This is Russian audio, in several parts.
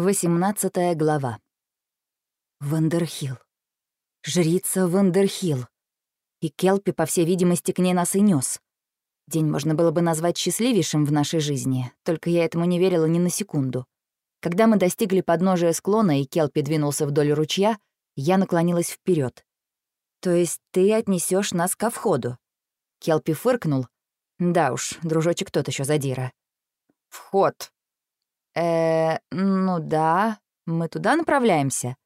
18 глава. Вандерхилл. Жрица Вандерхилл. И Келпи, по всей видимости, к ней нас и нес. День можно было бы назвать счастливейшим в нашей жизни, только я этому не верила ни на секунду. Когда мы достигли подножия склона, и Келпи двинулся вдоль ручья, я наклонилась вперед. «То есть ты отнесешь нас ко входу?» Келпи фыркнул. «Да уж, дружочек тот еще задира». «Вход», э ну да, мы туда направляемся».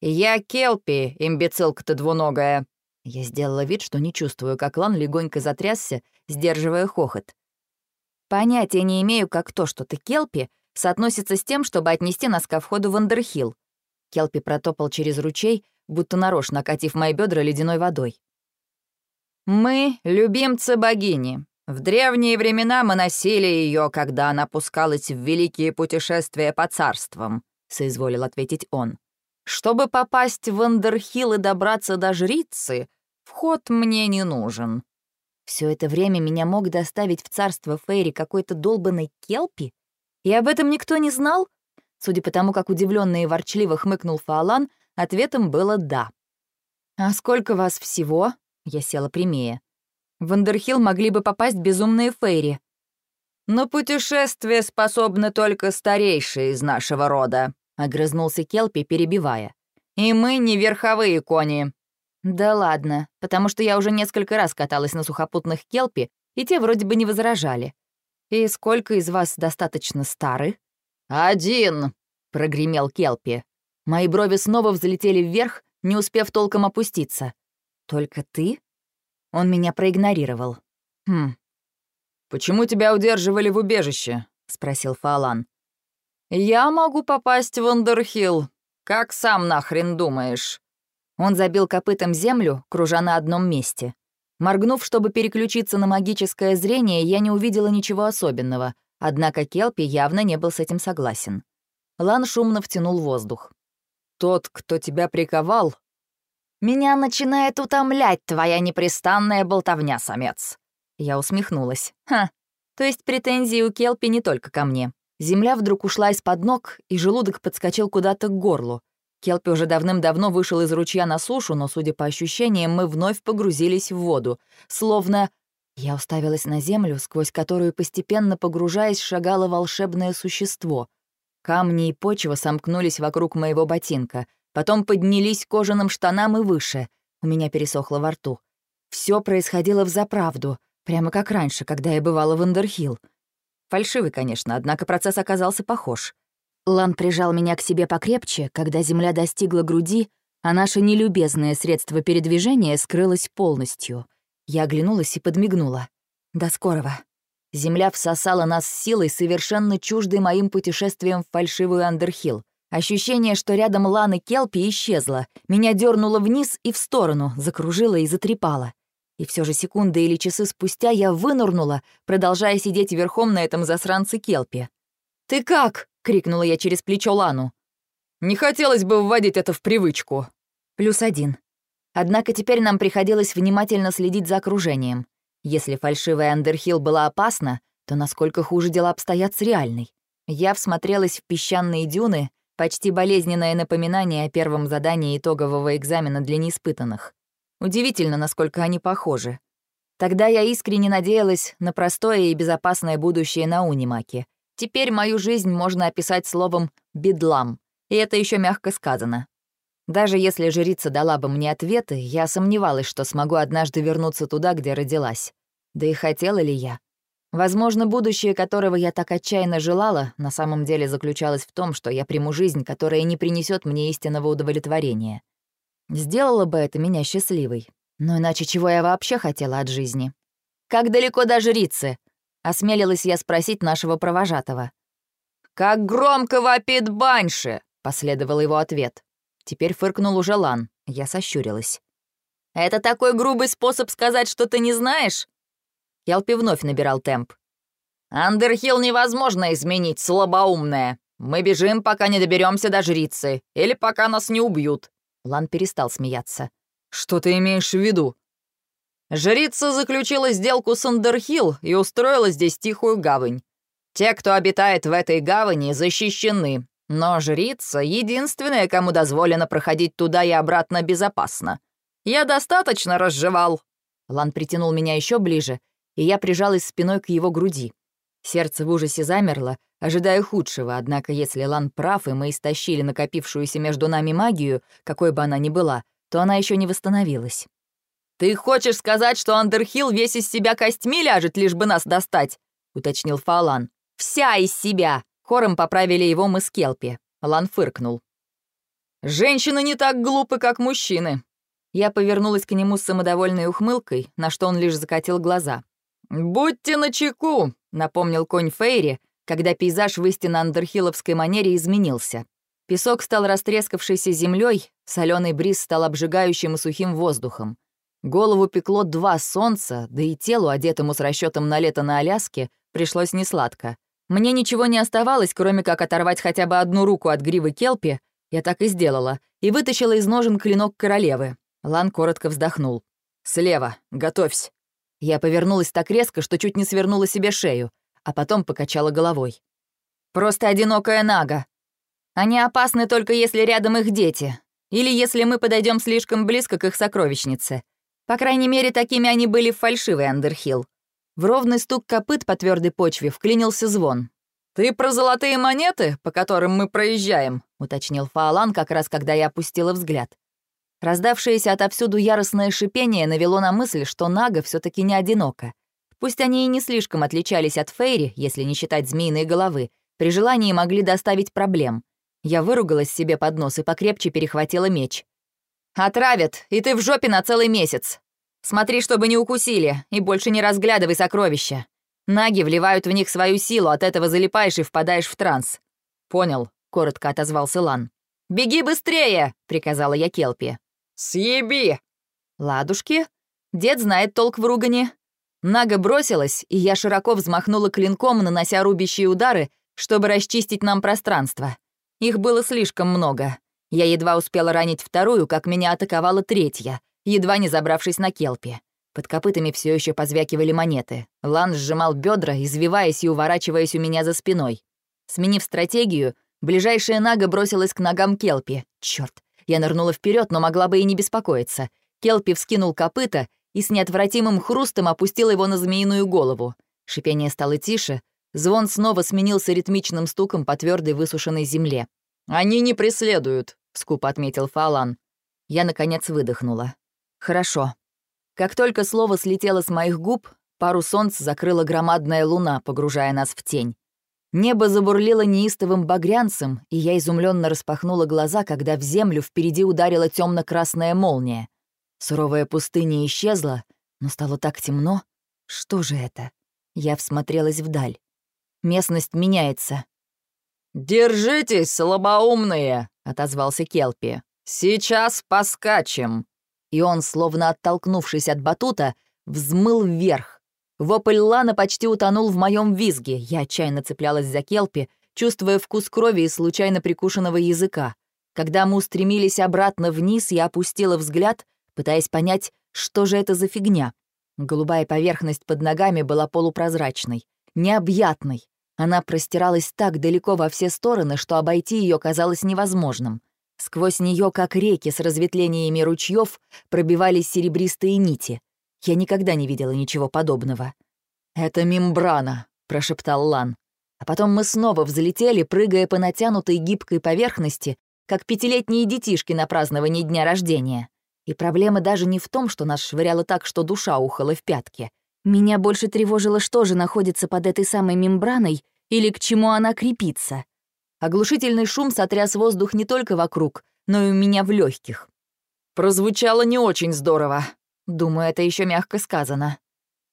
«Я Келпи, имбецилка-то двуногая». Я сделала вид, что не чувствую, как Лан легонько затрясся, сдерживая хохот. «Понятия не имею, как то, что ты Келпи, соотносится с тем, чтобы отнести нас ко входу в Андерхилл». Келпи протопал через ручей, будто нарочно окатив мои бедра ледяной водой. «Мы — любимцы богини. В древние времена мы носили ее, когда она пускалась в великие путешествия по царствам», — соизволил ответить он. «Чтобы попасть в Андерхилл и добраться до жрицы, вход мне не нужен». Все это время меня мог доставить в царство Фейри какой-то долбанный Келпи? И об этом никто не знал? Судя по тому, как удивленно и ворчливо хмыкнул Фаолан, ответом было «да». «А сколько вас всего?» — я села прямее. В Андерхилл могли бы попасть безумные фейри. «На путешествие способны только старейшие из нашего рода», — огрызнулся Келпи, перебивая. «И мы не верховые кони». «Да ладно, потому что я уже несколько раз каталась на сухопутных Келпи, и те вроде бы не возражали. И сколько из вас достаточно стары?» «Один», — прогремел Келпи. Мои брови снова взлетели вверх, не успев толком опуститься. «Только ты?» Он меня проигнорировал. «Хм. Почему тебя удерживали в убежище?» — спросил Фалан. «Я могу попасть в Андерхилл. Как сам нахрен думаешь?» Он забил копытом землю, кружа на одном месте. Моргнув, чтобы переключиться на магическое зрение, я не увидела ничего особенного, однако Келпи явно не был с этим согласен. Лан шумно втянул воздух. «Тот, кто тебя приковал, «Меня начинает утомлять твоя непрестанная болтовня, самец». Я усмехнулась. «Ха, то есть претензии у Келпи не только ко мне. Земля вдруг ушла из-под ног, и желудок подскочил куда-то к горлу. Келпи уже давным-давно вышел из ручья на сушу, но, судя по ощущениям, мы вновь погрузились в воду. Словно... Я уставилась на землю, сквозь которую, постепенно погружаясь, шагало волшебное существо. Камни и почва сомкнулись вокруг моего ботинка — потом поднялись к кожаным штанам и выше. У меня пересохло во рту. Все происходило в заправду, прямо как раньше, когда я бывала в Андерхилл. Фальшивый, конечно, однако процесс оказался похож. Лан прижал меня к себе покрепче, когда земля достигла груди, а наше нелюбезное средство передвижения скрылось полностью. Я оглянулась и подмигнула. «До скорого». Земля всосала нас силой, совершенно чуждой моим путешествием в фальшивую Андерхилл. Ощущение, что рядом Ланы Келпи исчезло. Меня дернуло вниз и в сторону, закружило и затрепало. И все же секунды или часы спустя я вынырнула, продолжая сидеть верхом на этом засранце Келпи. «Ты как?» — крикнула я через плечо Лану. «Не хотелось бы вводить это в привычку». Плюс один. Однако теперь нам приходилось внимательно следить за окружением. Если фальшивая Андерхилл была опасна, то насколько хуже дела обстоят с реальной. Я всмотрелась в песчаные дюны, Почти болезненное напоминание о первом задании итогового экзамена для неиспытанных. Удивительно, насколько они похожи. Тогда я искренне надеялась на простое и безопасное будущее на Унимаке. Теперь мою жизнь можно описать словом «бедлам», и это еще мягко сказано. Даже если жрица дала бы мне ответы, я сомневалась, что смогу однажды вернуться туда, где родилась. Да и хотела ли я? Возможно, будущее, которого я так отчаянно желала, на самом деле заключалось в том, что я приму жизнь, которая не принесет мне истинного удовлетворения. Сделала бы это меня счастливой. Но иначе чего я вообще хотела от жизни? «Как далеко до жрицы?» — осмелилась я спросить нашего провожатого. «Как громко вопит баньше!» — последовал его ответ. Теперь фыркнул уже Лан. Я сощурилась. «Это такой грубый способ сказать, что ты не знаешь?» Келпи вновь набирал темп. «Андерхилл невозможно изменить, слабоумная. Мы бежим, пока не доберемся до жрицы, или пока нас не убьют». Лан перестал смеяться. «Что ты имеешь в виду?» «Жрица заключила сделку с Андерхилл и устроила здесь тихую гавань. Те, кто обитает в этой гавани, защищены. Но жрица — единственная, кому дозволено проходить туда и обратно безопасно. Я достаточно разжевал». Лан притянул меня еще ближе, и я прижалась спиной к его груди. Сердце в ужасе замерло, ожидая худшего, однако если Лан прав, и мы истощили накопившуюся между нами магию, какой бы она ни была, то она еще не восстановилась. «Ты хочешь сказать, что Андерхилл весь из себя костьми ляжет, лишь бы нас достать?» — уточнил Фалан. «Вся из себя!» Хором поправили его мы с Келпи. Лан фыркнул. «Женщины не так глупы, как мужчины». Я повернулась к нему с самодовольной ухмылкой, на что он лишь закатил глаза. «Будьте начеку», — напомнил конь Фейри, когда пейзаж в истинно андерхилловской манере изменился. Песок стал растрескавшейся землей, соленый бриз стал обжигающим и сухим воздухом. Голову пекло два солнца, да и телу, одетому с расчетом на лето на Аляске, пришлось несладко. Мне ничего не оставалось, кроме как оторвать хотя бы одну руку от гривы Келпи, я так и сделала, и вытащила из ножен клинок королевы. Лан коротко вздохнул. «Слева, готовься». Я повернулась так резко, что чуть не свернула себе шею, а потом покачала головой. «Просто одинокая нага. Они опасны только если рядом их дети, или если мы подойдем слишком близко к их сокровищнице. По крайней мере, такими они были в фальшивой Андерхилл. В ровный стук копыт по твердой почве вклинился звон. «Ты про золотые монеты, по которым мы проезжаем?» — уточнил Фаолан как раз, когда я опустила взгляд. Раздавшееся отовсюду яростное шипение навело на мысль, что Нага все таки не одинока. Пусть они и не слишком отличались от Фейри, если не считать змеиной головы, при желании могли доставить проблем. Я выругалась себе под нос и покрепче перехватила меч. «Отравят, и ты в жопе на целый месяц. Смотри, чтобы не укусили, и больше не разглядывай сокровища. Наги вливают в них свою силу, от этого залипаешь и впадаешь в транс». «Понял», — коротко отозвался Лан. «Беги быстрее!» — приказала я Келпи. «Съеби!» «Ладушки?» Дед знает толк в ругане. Нага бросилась, и я широко взмахнула клинком, нанося рубящие удары, чтобы расчистить нам пространство. Их было слишком много. Я едва успела ранить вторую, как меня атаковала третья едва не забравшись на келпе. Под копытами все еще позвякивали монеты. Лан сжимал бедра, извиваясь и уворачиваясь у меня за спиной. Сменив стратегию, ближайшая нага бросилась к ногам Келпи. Черт, я нырнула вперед, но могла бы и не беспокоиться. Келпи вскинул копыта и с неотвратимым хрустом опустил его на змеиную голову. Шипение стало тише, звон снова сменился ритмичным стуком по твердой высушенной земле. «Они не преследуют», — скупо отметил Фалан. Я, наконец, выдохнула. Хорошо. Как только слово слетело с моих губ, пару солнц закрыла громадная луна, погружая нас в тень. Небо забурлило неистовым багрянцем, и я изумленно распахнула глаза, когда в землю впереди ударила темно красная молния. Суровая пустыня исчезла, но стало так темно. Что же это? Я всмотрелась вдаль. Местность меняется. «Держитесь, слабоумные!» — отозвался Келпи. «Сейчас поскачем!» и он, словно оттолкнувшись от батута, взмыл вверх. Вопль Лана почти утонул в моем визге. Я отчаянно цеплялась за Келпи, чувствуя вкус крови и случайно прикушенного языка. Когда мы устремились обратно вниз, я опустила взгляд, пытаясь понять, что же это за фигня. Голубая поверхность под ногами была полупрозрачной, необъятной. Она простиралась так далеко во все стороны, что обойти ее казалось невозможным. Сквозь нее, как реки с разветвлениями ручьев, пробивались серебристые нити. Я никогда не видела ничего подобного. «Это мембрана», — прошептал Лан. А потом мы снова взлетели, прыгая по натянутой гибкой поверхности, как пятилетние детишки на праздновании дня рождения. И проблема даже не в том, что нас швыряло так, что душа ухала в пятки. Меня больше тревожило, что же находится под этой самой мембраной или к чему она крепится. Оглушительный шум сотряс воздух не только вокруг, но и у меня в легких. Прозвучало не очень здорово. Думаю, это еще мягко сказано.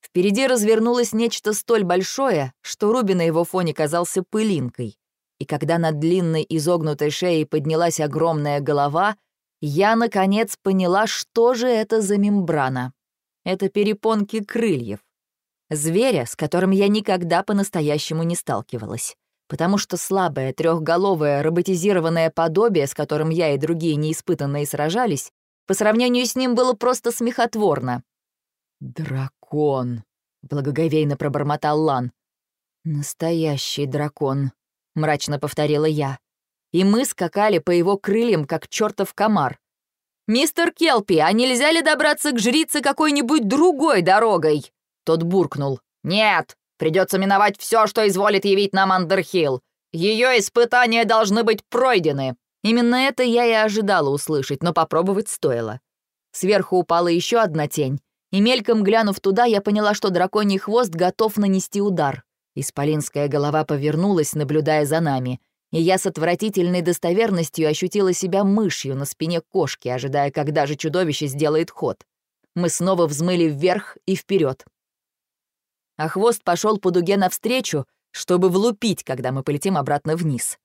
Впереди развернулось нечто столь большое, что Руби на его фоне казался пылинкой. И когда над длинной изогнутой шеей поднялась огромная голова, я, наконец, поняла, что же это за мембрана. Это перепонки крыльев. Зверя, с которым я никогда по-настоящему не сталкивалась потому что слабое, трехголовое, роботизированное подобие, с которым я и другие неиспытанные сражались, по сравнению с ним было просто смехотворно. «Дракон», — благоговейно пробормотал Лан. «Настоящий дракон», — мрачно повторила я. и мы скакали по его крыльям, как чертов комар. «Мистер Келпи, а нельзя ли добраться к жрице какой-нибудь другой дорогой?» Тот буркнул. «Нет, придется миновать все, что изволит явить нам Андерхилл. Ее испытания должны быть пройдены». Именно это я и ожидала услышать, но попробовать стоило. Сверху упала еще одна тень, и мельком глянув туда, я поняла, что драконий хвост готов нанести удар. Исполинская голова повернулась, наблюдая за нами, и я с отвратительной достоверностью ощутила себя мышью на спине кошки, ожидая, когда же чудовище сделает ход. Мы снова взмыли вверх и вперед. А хвост пошел по дуге навстречу, чтобы влупить, когда мы полетим обратно вниз.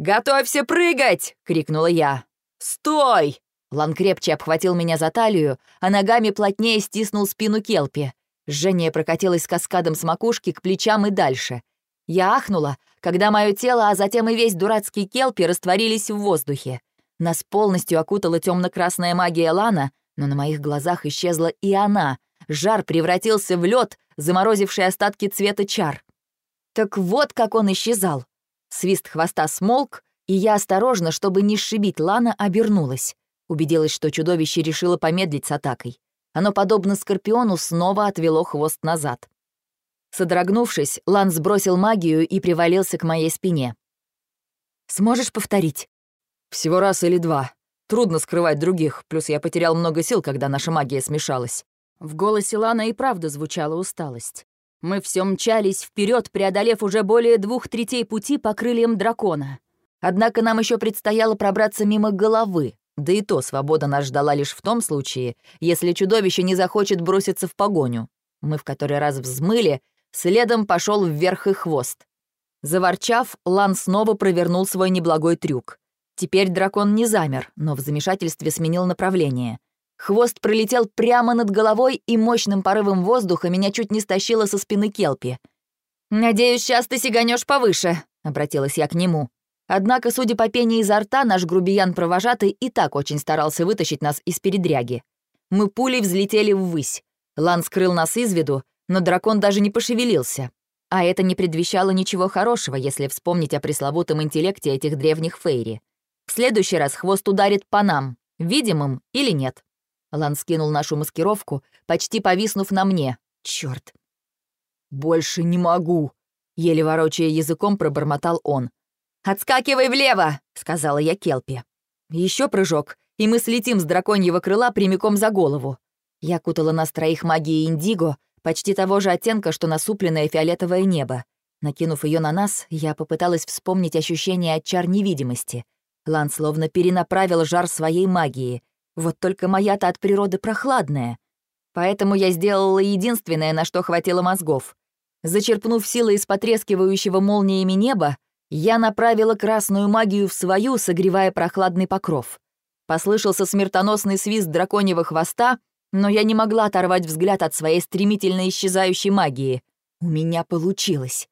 «Готовься прыгать!» — крикнула я. «Стой!» Лан крепче обхватил меня за талию, а ногами плотнее стиснул спину Келпи. Жжение прокатилось каскадом с макушки к плечам и дальше. Я ахнула, когда мое тело, а затем и весь дурацкий Келпи растворились в воздухе. Нас полностью окутала темно-красная магия Лана, но на моих глазах исчезла и она. Жар превратился в лед, заморозивший остатки цвета чар. Так вот как он исчезал. Свист хвоста смолк, и я осторожно, чтобы не сшибить Лана, обернулась. Убедилась, что чудовище решило помедлить с атакой. Оно, подобно скорпиону, снова отвело хвост назад. Содрогнувшись, Лан сбросил магию и привалился к моей спине. «Сможешь повторить?» «Всего раз или два. Трудно скрывать других, плюс я потерял много сил, когда наша магия смешалась». В голосе Лана и правда звучала усталость. Мы все мчались вперед, преодолев уже более двух третей пути по крыльям дракона. Однако нам еще предстояло пробраться мимо головы, да и то свобода нас ждала лишь в том случае, если чудовище не захочет броситься в погоню. Мы в который раз взмыли, следом пошел вверх и хвост. Заворчав, Лан снова провернул свой неблагой трюк. Теперь дракон не замер, но в замешательстве сменил направление. Хвост пролетел прямо над головой, и мощным порывом воздуха меня чуть не стащило со спины Келпи. «Надеюсь, сейчас ты сиганешь повыше», — обратилась я к нему. Однако, судя по пении изо рта, наш грубиян-провожатый и так очень старался вытащить нас из передряги. Мы пулей взлетели ввысь. Лан скрыл нас из виду, но дракон даже не пошевелился. А это не предвещало ничего хорошего, если вспомнить о пресловутом интеллекте этих древних фейри. В следующий раз хвост ударит по нам, видимым или нет. Лан скинул нашу маскировку, почти повиснув на мне. Черт! «Больше не могу!» Еле ворочая языком, пробормотал он. «Отскакивай влево!» — сказала я Келпи. Еще прыжок, и мы слетим с драконьего крыла прямиком за голову. Я кутала нас троих магией индиго, почти того же оттенка, что насупленное фиолетовое небо. Накинув ее на нас, я попыталась вспомнить ощущение от чар невидимости. Лан словно перенаправил жар своей магии. Вот только моя-то от природы прохладная. Поэтому я сделала единственное, на что хватило мозгов. Зачерпнув силы из потрескивающего молниями неба, я направила красную магию в свою, согревая прохладный покров. Послышался смертоносный свист драконьего хвоста, но я не могла оторвать взгляд от своей стремительно исчезающей магии. У меня получилось.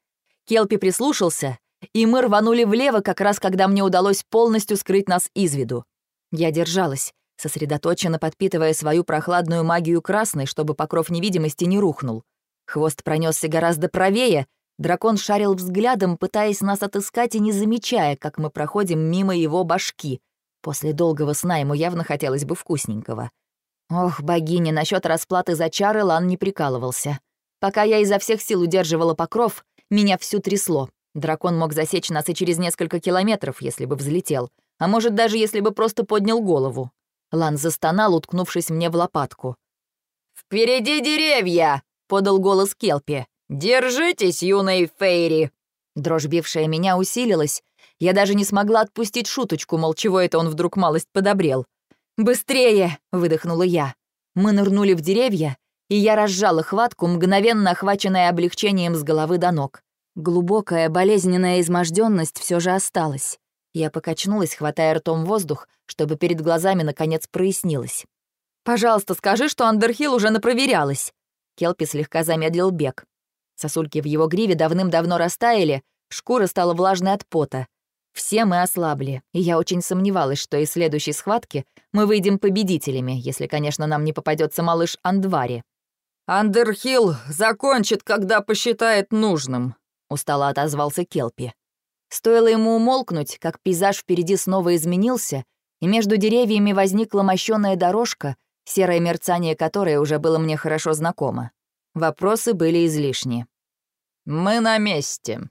Келпи прислушался, и мы рванули влево, как раз когда мне удалось полностью скрыть нас из виду. Я держалась, сосредоточенно подпитывая свою прохладную магию красной, чтобы покров невидимости не рухнул. Хвост пронесся гораздо правее, Дракон шарил взглядом, пытаясь нас отыскать и не замечая, как мы проходим мимо его башки. После долгого сна ему явно хотелось бы вкусненького. Ох, богиня, насчет расплаты за чары Лан не прикалывался. Пока я изо всех сил удерживала покров, меня всю трясло. Дракон мог засечь нас и через несколько километров, если бы взлетел, а может, даже если бы просто поднял голову. Лан застонал, уткнувшись мне в лопатку. «Впереди деревья!» — подал голос Келпи. «Держитесь, юные фейри!» Дрожь, бившая меня, усилилась. Я даже не смогла отпустить шуточку, мол, чего это он вдруг малость подобрел. «Быстрее!» — выдохнула я. Мы нырнули в деревья, и я разжала хватку, мгновенно охваченная облегчением с головы до ног. Глубокая болезненная изможденность все же осталась. Я покачнулась, хватая ртом воздух, чтобы перед глазами наконец прояснилось. «Пожалуйста, скажи, что Андерхилл уже напроверялась!» Келпи слегка замедлил бег. Сосульки в его гриве давным-давно растаяли, шкура стала влажной от пота. Все мы ослабли, и я очень сомневалась, что из следующей схватки мы выйдем победителями, если, конечно, нам не попадется малыш Андвари. «Андерхилл закончит, когда посчитает нужным», — устало отозвался Келпи. Стоило ему умолкнуть, как пейзаж впереди снова изменился, и между деревьями возникла мощёная дорожка, серое мерцание которой уже было мне хорошо знакомо. Вопросы были излишни. «Мы на месте»,